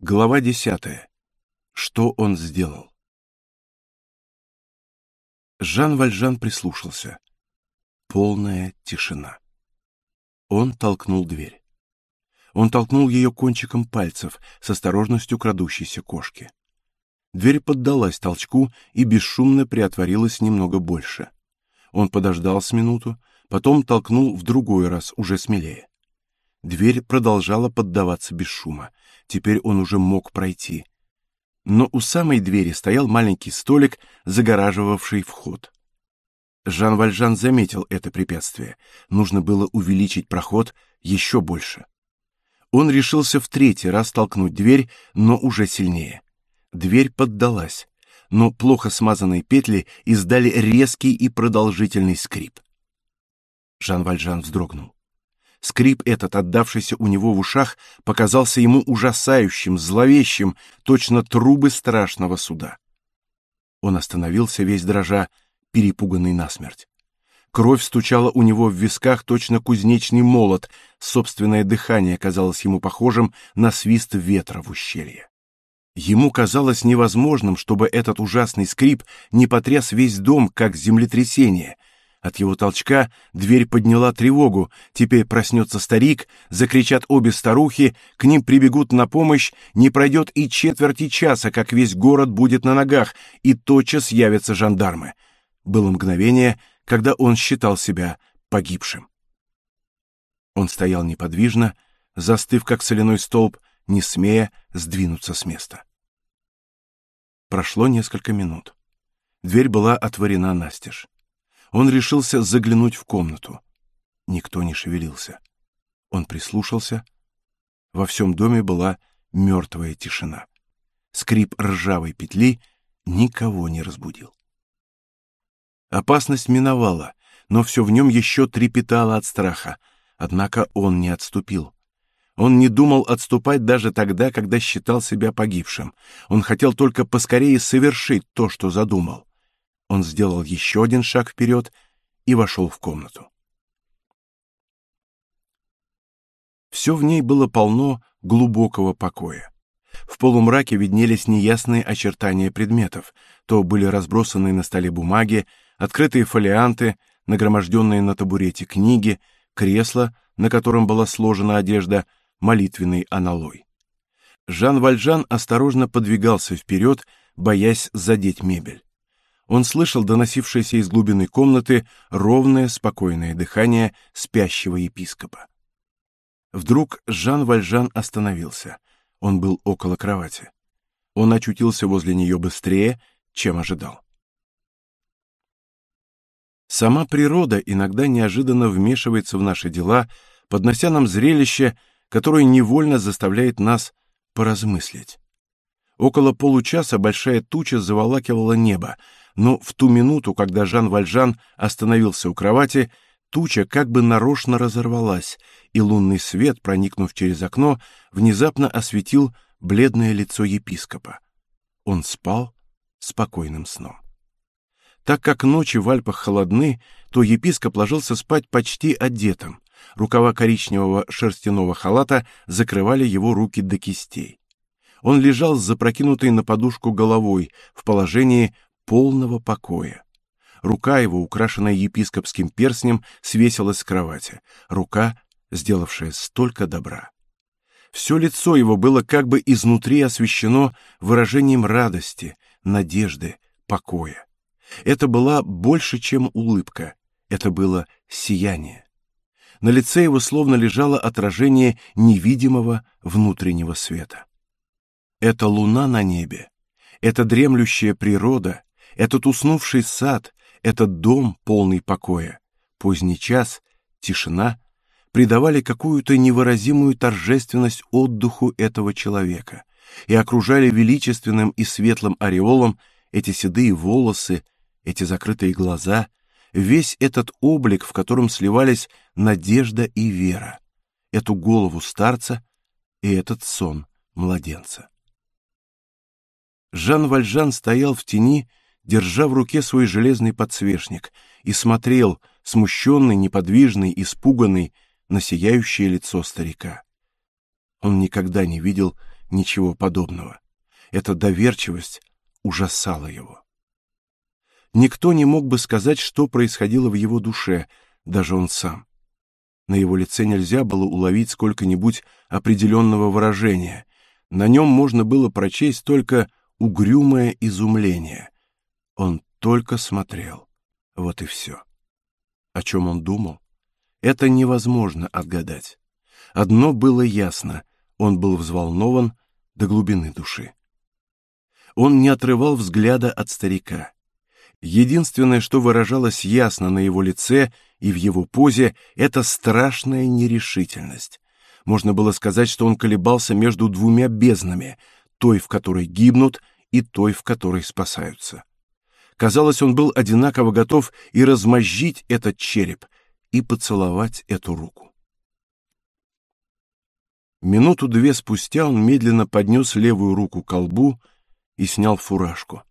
Глава десятая. Что он сделал? Жан Вальжан прислушался. Полная тишина. Он толкнул дверь. Он толкнул ее кончиком пальцев с осторожностью крадущейся кошки. Дверь поддалась толчку и бесшумно приотворилась немного больше. Он подождал с минуту, потом толкнул в другой раз, уже смелее. Дверь продолжала поддаваться без шума. Теперь он уже мог пройти. Но у самой двери стоял маленький столик, загораживавший вход. Жан Вальжан заметил это препятствие. Нужно было увеличить проход еще больше. Он решился в третий раз толкнуть дверь, но уже сильнее. Дверь поддалась, но плохо смазанные петли издали резкий и продолжительный скрип. Жан Вальжан вздрогнул. Скрип этот, отдавшийся у него в ушах, показался ему ужасающим, зловещим, точно трубы страшного суда. Он остановился весь дрожа, перепуганный насмерть. Кровь стучала у него в висках точно кузнечный молот, собственное дыхание казалось ему похожим на свист ветра в ущелье. Ему казалось невозможным, чтобы этот ужасный скрип не потряс весь дом, как землетрясение — от его толчка дверь подняла тревогу. Теперь проснется старик, закричат обе старухи, к ним прибегут на помощь, не пройдет и четверти часа, как весь город будет на ногах, и тотчас явятся жандармы. Было мгновение, когда он считал себя погибшим. Он стоял неподвижно, застыв как соляной столб, не смея сдвинуться с места. Прошло несколько минут. Дверь была отворена настежь. Он решился заглянуть в комнату. Никто не шевелился. Он прислушался. Во всем доме была мертвая тишина. Скрип ржавой петли никого не разбудил. Опасность миновала, но все в нем еще трепетало от страха. Однако он не отступил. Он не думал отступать даже тогда, когда считал себя погибшим. Он хотел только поскорее совершить то, что задумал. Он сделал еще один шаг вперед и вошел в комнату. Все в ней было полно глубокого покоя. В полумраке виднелись неясные очертания предметов. То были разбросанные на столе бумаги, открытые фолианты, нагроможденные на табурете книги, кресло, на котором была сложена одежда, молитвенный аналой. Жан Вальжан осторожно подвигался вперед, боясь задеть мебель. Он слышал доносившееся из глубины комнаты ровное, спокойное дыхание спящего епископа. Вдруг Жан Вальжан остановился. Он был около кровати. Он очутился возле нее быстрее, чем ожидал. Сама природа иногда неожиданно вмешивается в наши дела, поднося нам зрелище, которое невольно заставляет нас поразмыслить. Около получаса большая туча заволакивала небо, но в ту минуту, когда Жан Вальжан остановился у кровати, туча как бы нарочно разорвалась, и лунный свет, проникнув через окно, внезапно осветил бледное лицо епископа. Он спал спокойным сном. Так как ночи в Альпах холодны, то епископ ложился спать почти одетым. Рукава коричневого шерстяного халата закрывали его руки до кистей. Он лежал с запрокинутой на подушку головой в положении полного покоя. Рука его, украшенная епископским перстнем, свесилась с кровати. Рука, сделавшая столько добра. Все лицо его было как бы изнутри освещено выражением радости, надежды, покоя. Это была больше, чем улыбка. Это было сияние. На лице его словно лежало отражение невидимого внутреннего света. Это луна на небе, это дремлющая природа, этот уснувший сад, этот дом полный покоя, поздний час, тишина придавали какую-то невыразимую торжественность отдыху этого человека и окружали величественным и светлым ореолом эти седые волосы, эти закрытые глаза, весь этот облик, в котором сливались надежда и вера, эту голову старца и этот сон младенца. Жан Вальжан стоял в тени держа в руке свой железный подсвечник, и смотрел, смущенный, неподвижный, испуганный, на сияющее лицо старика. Он никогда не видел ничего подобного. Эта доверчивость ужасала его. Никто не мог бы сказать, что происходило в его душе, даже он сам. На его лице нельзя было уловить сколько-нибудь определенного выражения. На нем можно было прочесть только угрюмое изумление. Он только смотрел. Вот и все. О чем он думал? Это невозможно отгадать. Одно было ясно: он был взволнован до глубины души. Он не отрывал взгляда от старика. Единственное, что выражалось ясно на его лице и в его позе, это страшная нерешительность. Можно было сказать, что он колебался между двумя безднами, той, в которой гибнут, и той, в которой спасаются. Казалось, он был одинаково готов и размозжить этот череп, и поцеловать эту руку. Минуту-две спустя он медленно поднес левую руку к колбу и снял фуражку.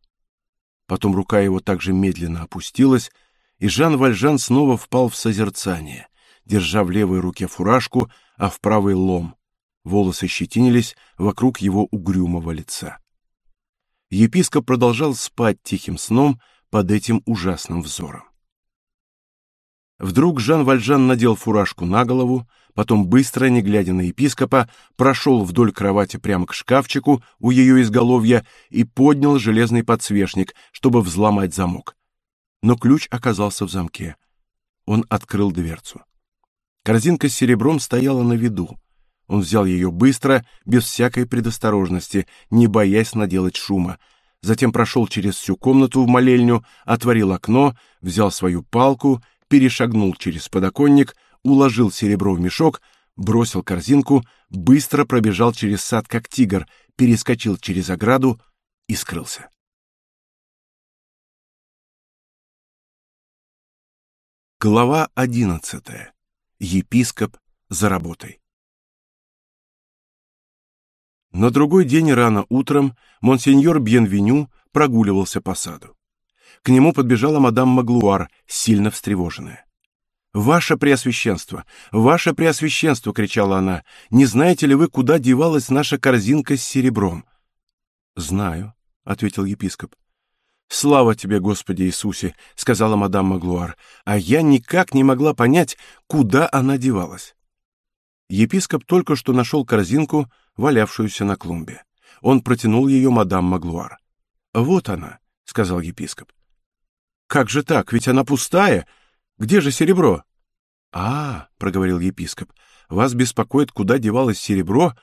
Потом рука его также медленно опустилась, и Жан Вальжан снова впал в созерцание, держа в левой руке фуражку, а в правой лом. Волосы щетинились вокруг его угрюмого лица. Епископ продолжал спать тихим сном под этим ужасным взором. Вдруг Жан Вальжан надел фуражку на голову, потом быстро, не глядя на епископа, прошел вдоль кровати прямо к шкафчику у ее изголовья и поднял железный подсвечник, чтобы взломать замок. Но ключ оказался в замке. Он открыл дверцу. Корзинка с серебром стояла на виду. Он взял ее быстро, без всякой предосторожности, не боясь наделать шума. Затем прошел через всю комнату в молельню, отворил окно, взял свою палку перешагнул через подоконник, уложил серебро в мешок, бросил корзинку, быстро пробежал через сад как тигр, перескочил через ограду и скрылся. Глава одиннадцатая. Епископ за работой. На другой день рано утром монсеньор Бьенвеню прогуливался по саду. К нему подбежала мадам Маглуар, сильно встревоженная. «Ваше Преосвященство! Ваше Преосвященство!» — кричала она. «Не знаете ли вы, куда девалась наша корзинка с серебром?» «Знаю», — ответил епископ. «Слава тебе, Господи Иисусе!» — сказала мадам Маглуар. «А я никак не могла понять, куда она девалась». Епископ только что нашел корзинку, валявшуюся на клумбе. Он протянул ее мадам Маглуар. «Вот она», — сказал епископ. Как же так? Ведь она пустая. Где же серебро? А, проговорил епископ. Вас беспокоит, куда девалось серебро?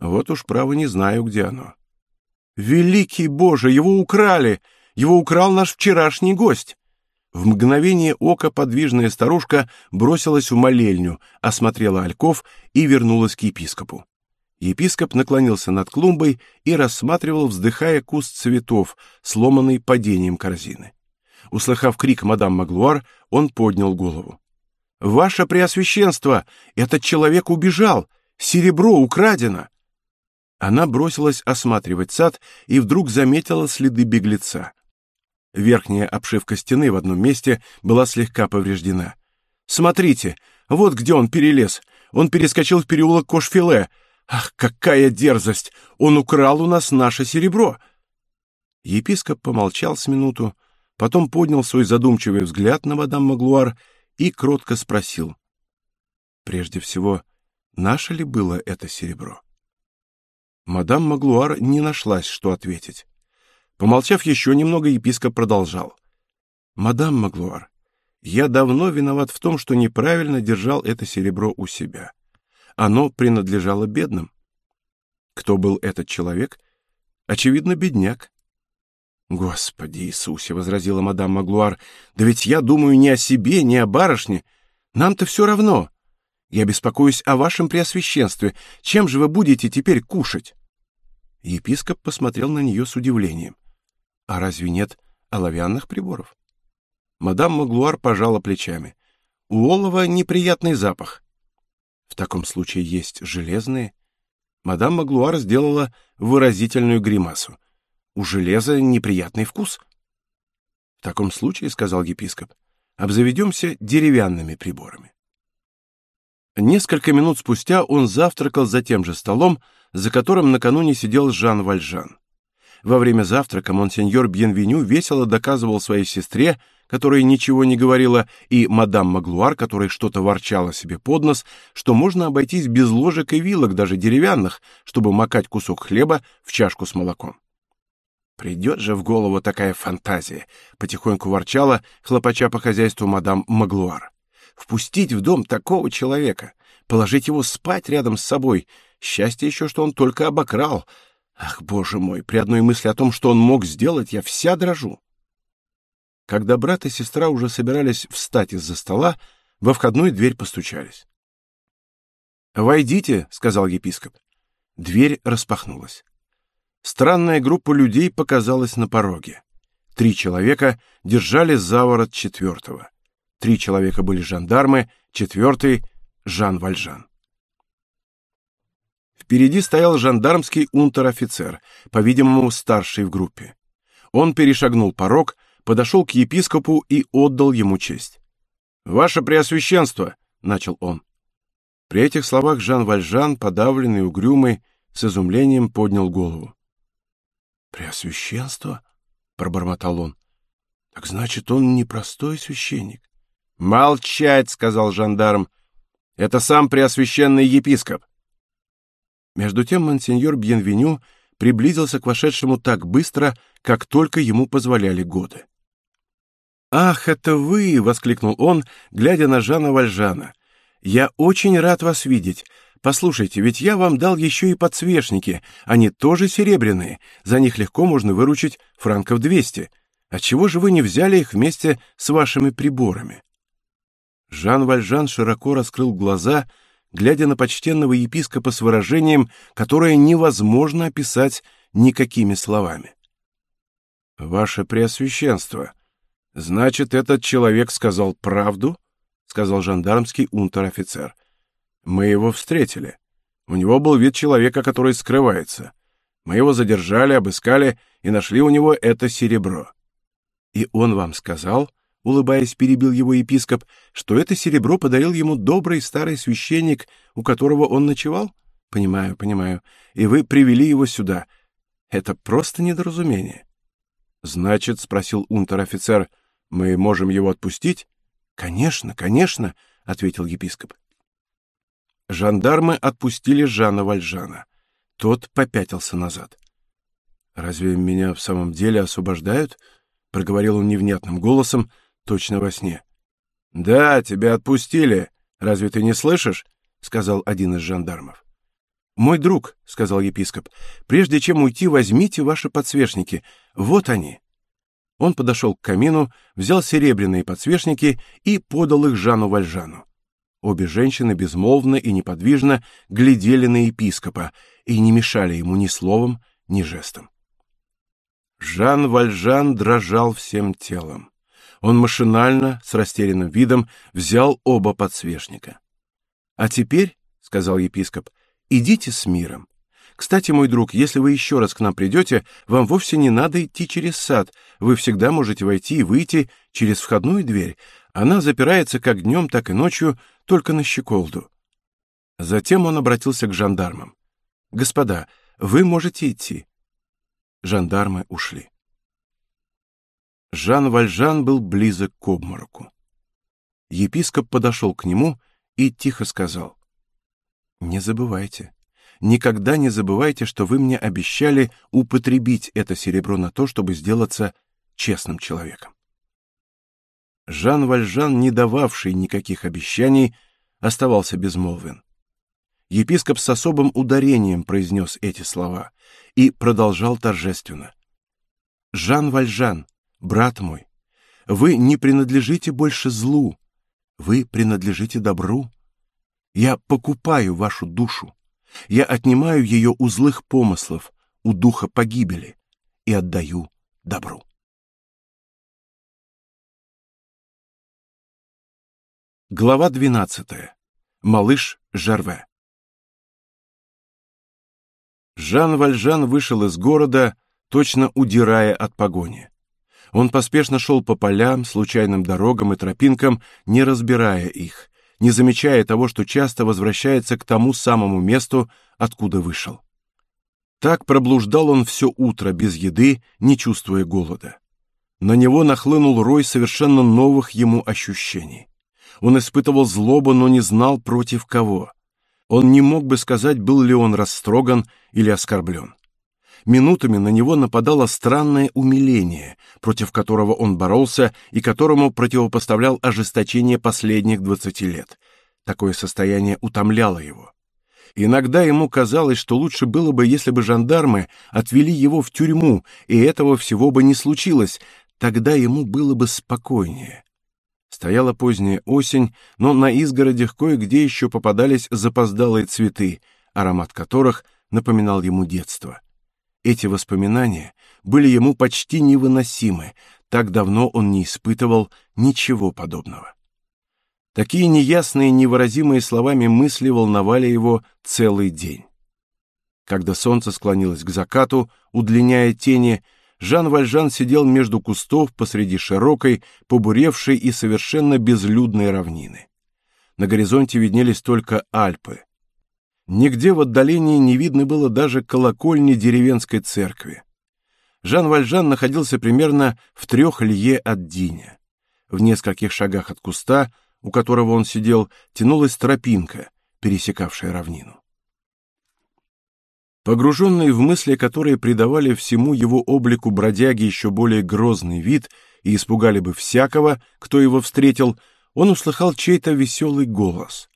Вот уж право не знаю, где оно. Великий Боже, его украли. Его украл наш вчерашний гость. В мгновение ока подвижная старушка бросилась в молельню, осмотрела альков и вернулась к епископу. Епископ наклонился над клумбой и рассматривал, вздыхая куст цветов, сломанный падением корзины. Услыхав крик мадам Маглуар, он поднял голову. «Ваше Преосвященство! Этот человек убежал! Серебро украдено!» Она бросилась осматривать сад и вдруг заметила следы беглеца. Верхняя обшивка стены в одном месте была слегка повреждена. «Смотрите, вот где он перелез! Он перескочил в переулок Кошфиле! Ах, какая дерзость! Он украл у нас наше серебро!» Епископ помолчал с минуту, потом поднял свой задумчивый взгляд на мадам Маглуар и кротко спросил: "Прежде всего, наше ли было это серебро?" Мадам Маглуар не нашлась, что ответить. Помолчав еще немного, епископ продолжал: "Мадам Маглуар, я давно виноват в том, что неправильно держал это серебро у себя. Оно принадлежало бедным. Кто был этот человек? Очевидно, бедняк. Господи Иисусе, возразила мадам Маглуар, да ведь я думаю не о себе, не о барышне. Нам-то все равно. Я беспокоюсь о вашем преосвященстве. Чем же вы будете теперь кушать? Епископ посмотрел на нее с удивлением. А разве нет оловянных приборов? Мадам Маглуар пожала плечами. У олова неприятный запах. В таком случае есть железные. Мадам Маглуар сделала выразительную гримасу у железа неприятный вкус. В таком случае, сказал епископ, обзаведемся деревянными приборами. Несколько минут спустя он завтракал за тем же столом за которым накануне сидел Жан Вальжан. Во время завтрака монсеньор Бьенвеню весело доказывал своей сестре, которая ничего не говорила, и мадам Маглуар, которая что-то ворчала себе под нос, что можно обойтись без ложек и вилок, даже деревянных, чтобы макать кусок хлеба в чашку с молоком. Придет же в голову такая фантазия, потихоньку ворчала, хлопача по хозяйству мадам Маглуар. Впустить в дом такого человека, положить его спать рядом с собой. Счастье еще, что он только обокрал, Ах, боже мой, при одной мысли о том, что он мог сделать, я вся дрожу. Когда брат и сестра уже собирались встать из-за стола, во входную дверь постучались. «Войдите», — сказал епископ. Дверь распахнулась. Странная группа людей показалась на пороге. Три человека держали за ворот четвертого. Три человека были жандармы, четвертый — Жан Вальжан. Впереди стоял жандармский унтер-офицер, по-видимому, старший в группе. Он перешагнул порог, подошел к епископу и отдал ему честь. «Ваше Преосвященство!» — начал он. При этих словах Жан Вальжан, подавленный, угрюмый, с изумлением поднял голову. «Преосвященство?» — пробормотал он. «Так значит, он не простой священник?» «Молчать!» — сказал жандарм. «Это сам преосвященный епископ. Между тем монсеньор Бьенвеню приблизился к вошедшему так быстро, как только ему позволяли годы. «Ах, это вы!» — воскликнул он, глядя на Жана Вальжана. «Я очень рад вас видеть. Послушайте, ведь я вам дал еще и подсвечники. Они тоже серебряные. За них легко можно выручить франков двести. Отчего же вы не взяли их вместе с вашими приборами?» Жан Вальжан широко раскрыл глаза — глядя на почтенного епископа с выражением, которое невозможно описать никакими словами. «Ваше Преосвященство, значит, этот человек сказал правду?» — сказал жандармский унтер-офицер. «Мы его встретили. У него был вид человека, который скрывается. Мы его задержали, обыскали и нашли у него это серебро». «И он вам сказал?» улыбаясь, перебил его епископ, что это серебро подарил ему добрый старый священник, у которого он ночевал? Понимаю, понимаю. И вы привели его сюда. Это просто недоразумение. Значит, спросил унтер-офицер, мы можем его отпустить? Конечно, конечно, ответил епископ. Жандармы отпустили Жана Вальжана. Тот попятился назад. Разве меня в самом деле освобождают? проговорил он невнятным голосом, точно во сне. «Да, тебя отпустили. Разве ты не слышишь?» — сказал один из жандармов. «Мой друг», — сказал епископ, — «прежде чем уйти, возьмите ваши подсвечники. Вот они». Он подошел к камину, взял серебряные подсвечники и подал их Жану Вальжану. Обе женщины безмолвно и неподвижно глядели на епископа и не мешали ему ни словом, ни жестом. Жан Вальжан дрожал всем телом. Он машинально, с растерянным видом, взял оба подсвечника. «А теперь, — сказал епископ, — идите с миром. Кстати, мой друг, если вы еще раз к нам придете, вам вовсе не надо идти через сад. Вы всегда можете войти и выйти через входную дверь. Она запирается как днем, так и ночью, только на щеколду». Затем он обратился к жандармам. «Господа, вы можете идти». Жандармы ушли. Жан Вальжан был близок к обмороку. Епископ подошел к нему и тихо сказал: "Не забывайте, никогда не забывайте, что вы мне обещали употребить это серебро на то, чтобы сделаться честным человеком". Жан Вальжан, не дававший никаких обещаний, оставался безмолвен. Епископ с особым ударением произнес эти слова и продолжал торжественно: "Жан Вальжан, Брат мой, вы не принадлежите больше злу, вы принадлежите добру. Я покупаю вашу душу, я отнимаю ее у злых помыслов, у духа погибели и отдаю добру. Глава двенадцатая. Малыш Жерве. Жан Вальжан вышел из города, точно удирая от погони. Он поспешно шел по полям, случайным дорогам и тропинкам, не разбирая их, не замечая того, что часто возвращается к тому самому месту, откуда вышел. Так проблуждал он все утро без еды, не чувствуя голода. На него нахлынул рой совершенно новых ему ощущений. Он испытывал злобу, но не знал против кого. Он не мог бы сказать, был ли он растроган или оскорблен. Минутами на него нападало странное умиление, против которого он боролся и которому противопоставлял ожесточение последних двадцати лет. Такое состояние утомляло его. Иногда ему казалось, что лучше было бы, если бы жандармы отвели его в тюрьму, и этого всего бы не случилось, тогда ему было бы спокойнее. Стояла поздняя осень, но на изгородях кое-где еще попадались запоздалые цветы, аромат которых напоминал ему детство. Эти воспоминания были ему почти невыносимы, так давно он не испытывал ничего подобного. Такие неясные, невыразимые словами мысли волновали его целый день. Когда солнце склонилось к закату, удлиняя тени, Жан Вальжан сидел между кустов посреди широкой, побуревшей и совершенно безлюдной равнины. На горизонте виднелись только Альпы. Нигде в отдалении не видно было даже колокольни деревенской церкви. Жан Вальжан находился примерно в трех лье от Диня. В нескольких шагах от куста, у которого он сидел, тянулась тропинка, пересекавшая равнину. Погруженный в мысли, которые придавали всему его облику бродяги еще более грозный вид и испугали бы всякого, кто его встретил, он услыхал чей-то веселый голос.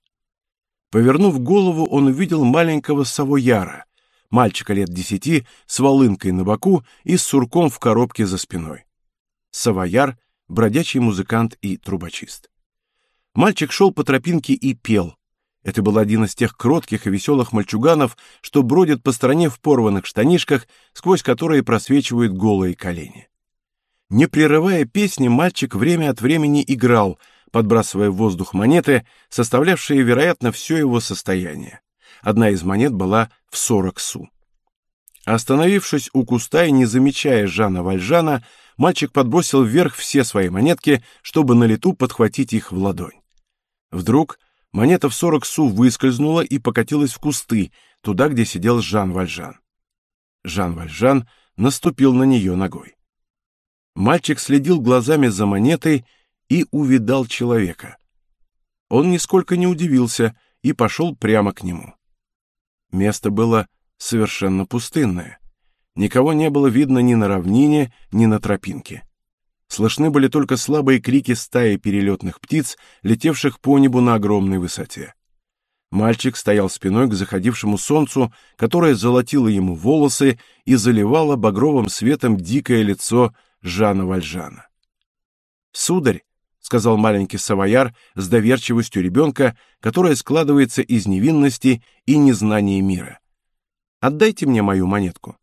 Повернув голову, он увидел маленького савояра, мальчика лет десяти, с волынкой на боку и с сурком в коробке за спиной. Савояр — бродячий музыкант и трубочист. Мальчик шел по тропинке и пел, это был один из тех кротких и веселых мальчуганов, что бродят по стране в порванных штанишках, сквозь которые просвечивают голые колени. Не прерывая песни, мальчик время от времени играл, подбрасывая в воздух монеты, составлявшие, вероятно, все его состояние. Одна из монет была в сорок су. Остановившись у куста и не замечая Жана Вальжана, мальчик подбросил вверх все свои монетки, чтобы на лету подхватить их в ладонь. Вдруг Монета в сорок су выскользнула и покатилась в кусты, туда, где сидел Жан Вальжан. Жан Вальжан наступил на нее ногой. Мальчик следил глазами за монетой и увидал человека. Он нисколько не удивился и пошел прямо к нему. Место было совершенно пустынное. Никого не было видно ни на равнине, ни на тропинке. Слышны были только слабые крики стаи перелетных птиц, летевших по небу на огромной высоте. Мальчик стоял спиной к заходившему солнцу, которое золотило ему волосы и заливало багровым светом дикое лицо Жана Вальжана. «Сударь», — сказал маленький савояр с доверчивостью ребенка, которая складывается из невинности и незнания мира. «Отдайте мне мою монетку».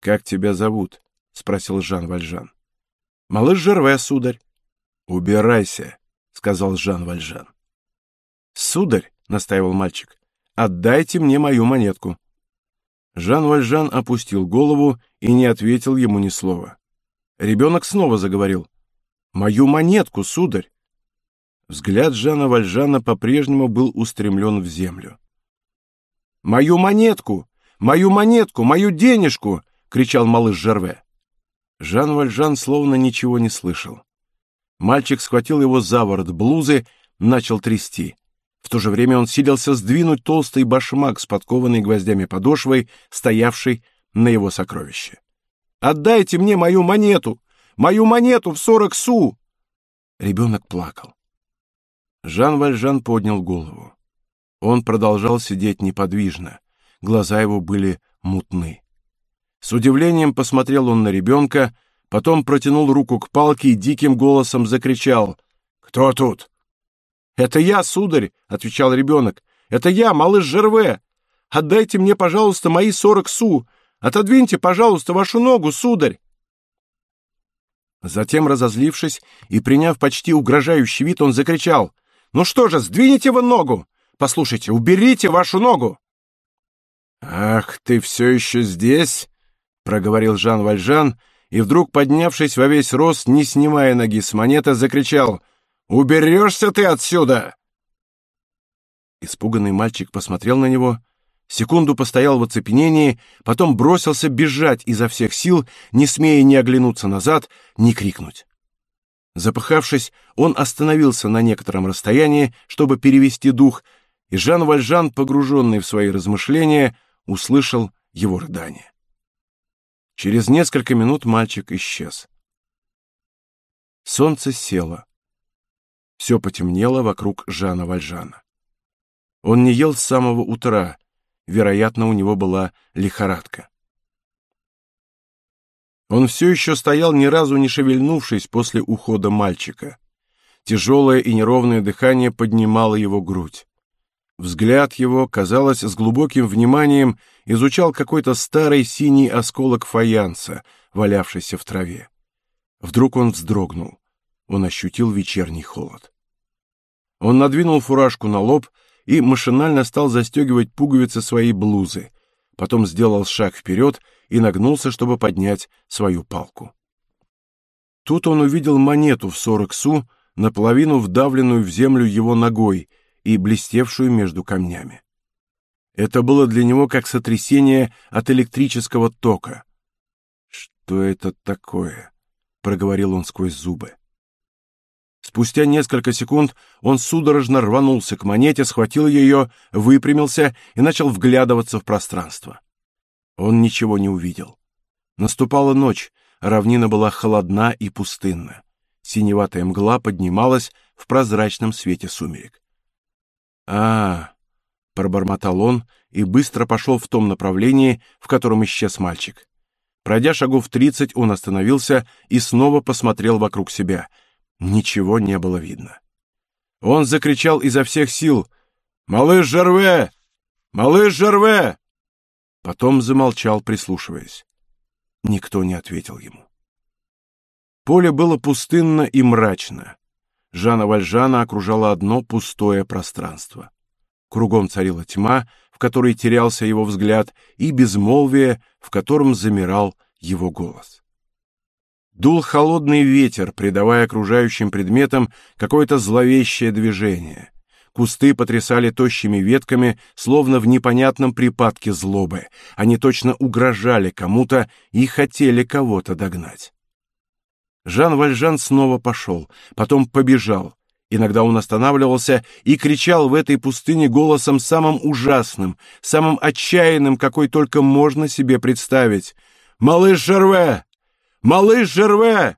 «Как тебя зовут?» — спросил Жан Вальжан. Малыш Жерве, сударь. Убирайся, сказал Жан Вальжан. Сударь, настаивал мальчик, отдайте мне мою монетку. Жан Вальжан опустил голову и не ответил ему ни слова. Ребенок снова заговорил. «Мою монетку, сударь!» Взгляд Жана Вальжана по-прежнему был устремлен в землю. «Мою монетку! Мою монетку! Мою денежку!» — кричал малыш Жерве. Жан Вальжан словно ничего не слышал. Мальчик схватил его за ворот блузы, начал трясти. В то же время он силился сдвинуть толстый башмак с подкованной гвоздями подошвой, стоявший на его сокровище. «Отдайте мне мою монету! Мою монету в сорок су!» Ребенок плакал. Жан Вальжан поднял голову. Он продолжал сидеть неподвижно. Глаза его были мутны. С удивлением посмотрел он на ребенка, потом протянул руку к палке и диким голосом закричал. «Кто тут?» «Это я, сударь!» — отвечал ребенок. «Это я, малыш Жерве! Отдайте мне, пожалуйста, мои сорок су! Отодвиньте, пожалуйста, вашу ногу, сударь!» Затем, разозлившись и приняв почти угрожающий вид, он закричал. «Ну что же, сдвиньте вы ногу! Послушайте, уберите вашу ногу!» «Ах, ты все еще здесь?» проговорил Жан Вальжан и вдруг, поднявшись во весь рост, не снимая ноги с монеты, закричал «Уберешься ты отсюда!» Испуганный мальчик посмотрел на него, секунду постоял в оцепенении, потом бросился бежать изо всех сил, не смея ни оглянуться назад, ни крикнуть. Запыхавшись, он остановился на некотором расстоянии, чтобы перевести дух, и Жан Вальжан, погруженный в свои размышления, услышал его рыдание. Через несколько минут мальчик исчез. Солнце село. Все потемнело вокруг Жана Вальжана. Он не ел с самого утра, вероятно, у него была лихорадка. Он все еще стоял, ни разу не шевельнувшись после ухода мальчика. Тяжелое и неровное дыхание поднимало его грудь. Взгляд его, казалось, с глубоким вниманием изучал какой-то старый синий осколок фаянса, валявшийся в траве. Вдруг он вздрогнул. Он ощутил вечерний холод. Он надвинул фуражку на лоб и машинально стал застегивать пуговицы своей блузы. Потом сделал шаг вперед и нагнулся, чтобы поднять свою палку. Тут он увидел монету в сорок су, наполовину вдавленную в землю его ногой и блестевшую между камнями. Это было для него как сотрясение от электрического тока. «Что это такое?» — проговорил он сквозь зубы. Спустя несколько секунд он судорожно рванулся к монете, схватил ее, выпрямился и начал вглядываться в пространство. Он ничего не увидел. Наступала ночь, равнина была холодна и пустынна. Синеватая мгла поднималась в прозрачном свете сумерек. а, пробормотал он и быстро пошел в том направлении, в котором исчез мальчик. Пройдя шагов тридцать, он остановился и снова посмотрел вокруг себя. Ничего не было видно. Он закричал изо всех сил «Малыш Жерве! Малыш Жерве!» Потом замолчал, прислушиваясь. Никто не ответил ему. Поле было пустынно и мрачно. Жана Вальжана окружало одно пустое пространство. Кругом царила тьма, в которой терялся его взгляд, и безмолвие, в котором замирал его голос. Дул холодный ветер, придавая окружающим предметам какое-то зловещее движение. Кусты потрясали тощими ветками, словно в непонятном припадке злобы. Они точно угрожали кому-то и хотели кого-то догнать. Жан Вальжан снова пошел, потом побежал. Иногда он останавливался и кричал в этой пустыне голосом самым ужасным, самым отчаянным, какой только можно себе представить. «Малыш Жерве! Малыш Жерве!»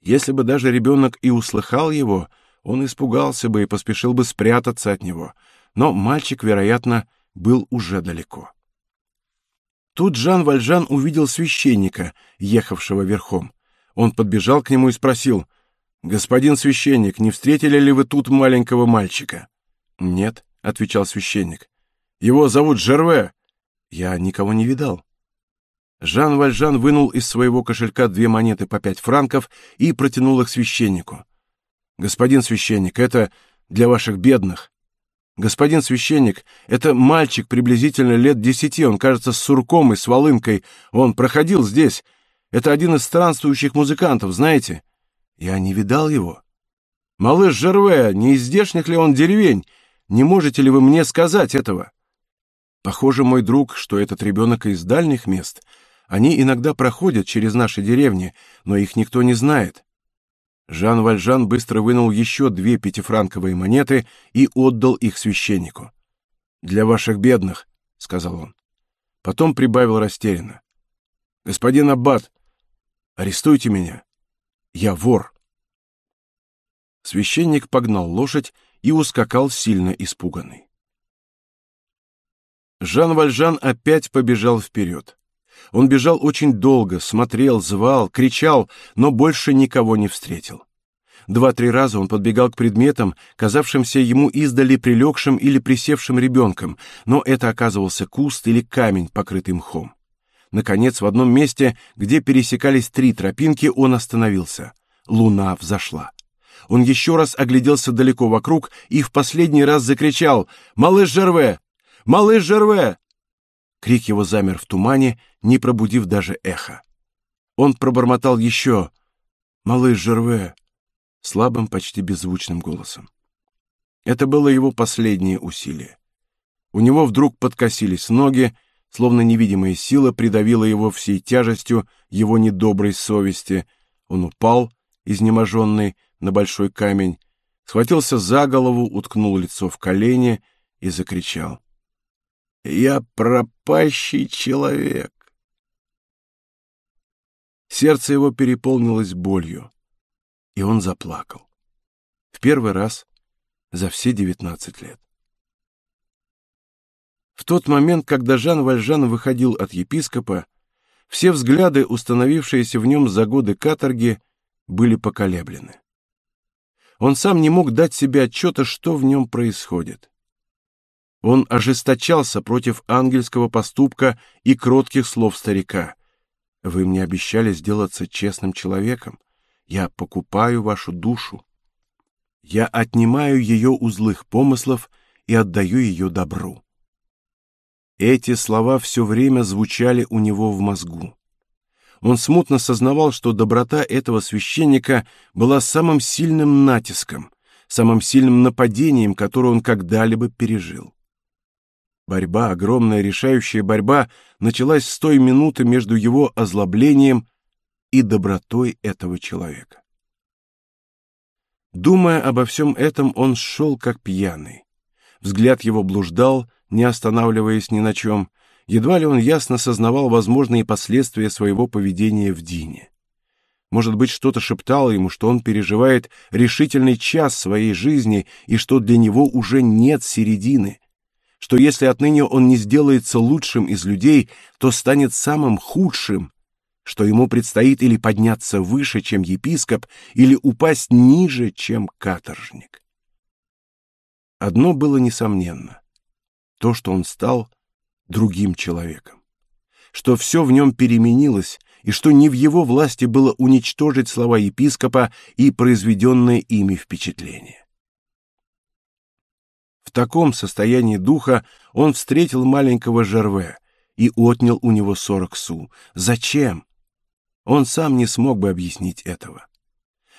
Если бы даже ребенок и услыхал его, он испугался бы и поспешил бы спрятаться от него, но мальчик, вероятно, был уже далеко. Тут Жан Вальжан увидел священника, ехавшего верхом. Он подбежал к нему и спросил, «Господин священник, не встретили ли вы тут маленького мальчика?» «Нет», — отвечал священник. «Его зовут Жерве». «Я никого не видал». Жан Вальжан вынул из своего кошелька две монеты по пять франков и протянул их священнику. Господин священник, это для ваших бедных. Господин священник, это мальчик приблизительно лет десяти, он, кажется, с сурком и с волынкой. Он проходил здесь. Это один из странствующих музыкантов, знаете? Я не видал его. Малыш Жерве, не из здешних ли он деревень? Не можете ли вы мне сказать этого? Похоже, мой друг, что этот ребенок из дальних мест. Они иногда проходят через наши деревни, но их никто не знает. Жан Вальжан быстро вынул еще две пятифранковые монеты и отдал их священнику. «Для ваших бедных», — сказал он. Потом прибавил растерянно. «Господин Аббат, арестуйте меня. Я вор». Священник погнал лошадь и ускакал сильно испуганный. Жан Вальжан опять побежал вперед. Он бежал очень долго, смотрел, звал, кричал, но больше никого не встретил. Два-три раза он подбегал к предметам, казавшимся ему издали прилегшим или присевшим ребенком, но это оказывался куст или камень, покрытый мхом. Наконец, в одном месте, где пересекались три тропинки, он остановился. Луна взошла. Он еще раз огляделся далеко вокруг и в последний раз закричал «Малыш Жерве! Малыш Жерве!» Крик его замер в тумане, не пробудив даже эхо. Он пробормотал еще «Малыш Жерве!» слабым, почти беззвучным голосом. Это было его последнее усилие. У него вдруг подкосились ноги, словно невидимая сила придавила его всей тяжестью его недоброй совести. Он упал, изнеможенный, на большой камень, схватился за голову, уткнул лицо в колени и закричал. «Я пропащий человек!» Сердце его переполнилось болью, и он заплакал. В первый раз за все девятнадцать лет. В тот момент, когда Жан Вальжан выходил от епископа, все взгляды, установившиеся в нем за годы каторги, были поколеблены. Он сам не мог дать себе отчета, что в нем происходит. Он ожесточался против ангельского поступка и кротких слов старика. «Вы мне обещали сделаться честным человеком. Я покупаю вашу душу. Я отнимаю ее у злых помыслов и отдаю ее добру». Эти слова все время звучали у него в мозгу. Он смутно сознавал, что доброта этого священника была самым сильным натиском, самым сильным нападением, которое он когда-либо пережил. Борьба, огромная решающая борьба, началась с той минуты между его озлоблением и добротой этого человека. Думая обо всем этом, он шел как пьяный. Взгляд его блуждал, не останавливаясь ни на чем, едва ли он ясно сознавал возможные последствия своего поведения в Дине. Может быть, что-то шептало ему, что он переживает решительный час своей жизни и что для него уже нет середины, что если отныне он не сделается лучшим из людей, то станет самым худшим, что ему предстоит или подняться выше, чем епископ, или упасть ниже, чем каторжник. Одно было несомненно — то, что он стал другим человеком, что все в нем переменилось, и что не в его власти было уничтожить слова епископа и произведенное ими впечатление. Таком состоянии духа он встретил маленького Жерве и отнял у него сорок су. Зачем? Он сам не смог бы объяснить этого.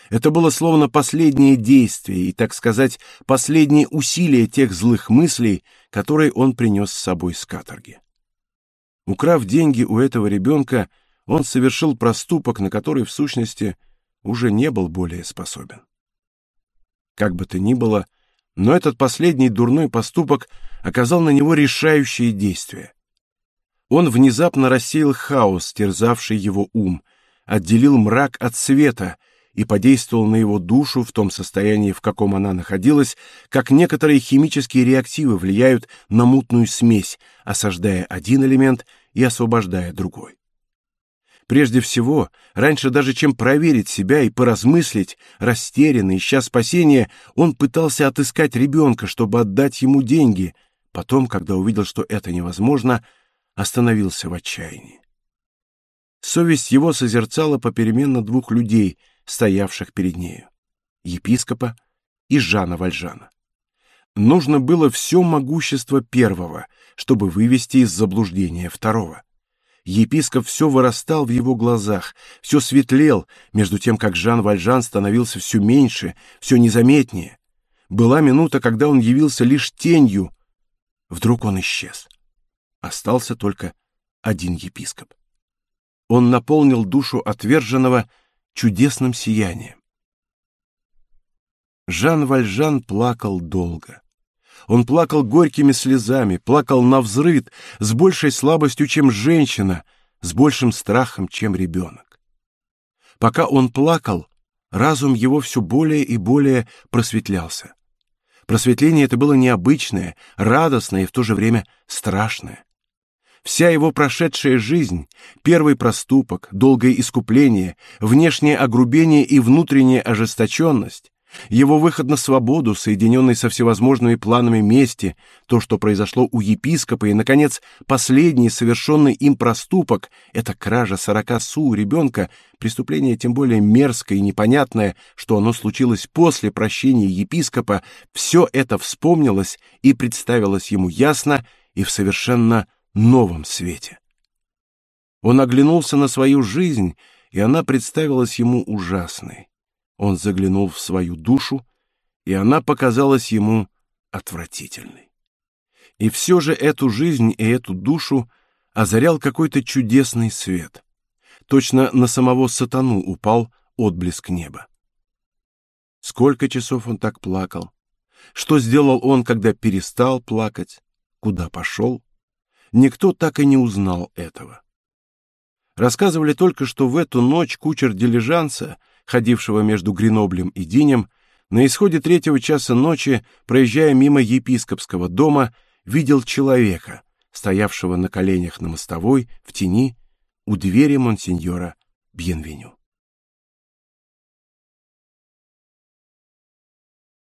Это было словно последнее действие и, так сказать, последнее усилие тех злых мыслей, которые он принес с собой с каторги. Украв деньги у этого ребенка, он совершил проступок, на который, в сущности, уже не был более способен. Как бы то ни было, но этот последний дурной поступок оказал на него решающее действие. Он внезапно рассеял хаос, терзавший его ум, отделил мрак от света — и подействовал на его душу в том состоянии, в каком она находилась, как некоторые химические реактивы влияют на мутную смесь, осаждая один элемент и освобождая другой. Прежде всего, раньше даже чем проверить себя и поразмыслить, растерянный, ища спасения, он пытался отыскать ребенка, чтобы отдать ему деньги. Потом, когда увидел, что это невозможно, остановился в отчаянии. Совесть его созерцала попеременно двух людей — стоявших перед нею, епископа и Жана Вальжана. Нужно было все могущество первого, чтобы вывести из заблуждения второго. Епископ все вырастал в его глазах, все светлел, между тем, как Жан Вальжан становился все меньше, все незаметнее. Была минута, когда он явился лишь тенью. Вдруг он исчез. Остался только один епископ. Он наполнил душу отверженного чудесным сиянием. Жан Вальжан плакал долго. Он плакал горькими слезами, плакал на взрыд, с большей слабостью, чем женщина, с большим страхом, чем ребенок. Пока он плакал, разум его все более и более просветлялся. Просветление это было необычное, радостное и в то же время страшное. Вся его прошедшая жизнь, первый проступок, долгое искупление, внешнее огрубение и внутренняя ожесточенность, его выход на свободу, соединенный со всевозможными планами мести, то, что произошло у епископа, и, наконец, последний совершенный им проступок — это кража сорока су ребенка, преступление тем более мерзкое и непонятное, что оно случилось после прощения епископа, все это вспомнилось и представилось ему ясно и в совершенно новом свете. Он оглянулся на свою жизнь, и она представилась ему ужасной. Он заглянул в свою душу, и она показалась ему отвратительной. И все же эту жизнь и эту душу озарял какой-то чудесный свет. Точно на самого сатану упал отблеск неба. Сколько часов он так плакал? Что сделал он, когда перестал плакать? Куда пошел? Никто так и не узнал этого. Рассказывали только, что в эту ночь кучер дилижанса, ходившего между Греноблем и Динем, на исходе третьего часа ночи, проезжая мимо епископского дома, видел человека, стоявшего на коленях на мостовой, в тени, у двери монсеньора Бьенвеню.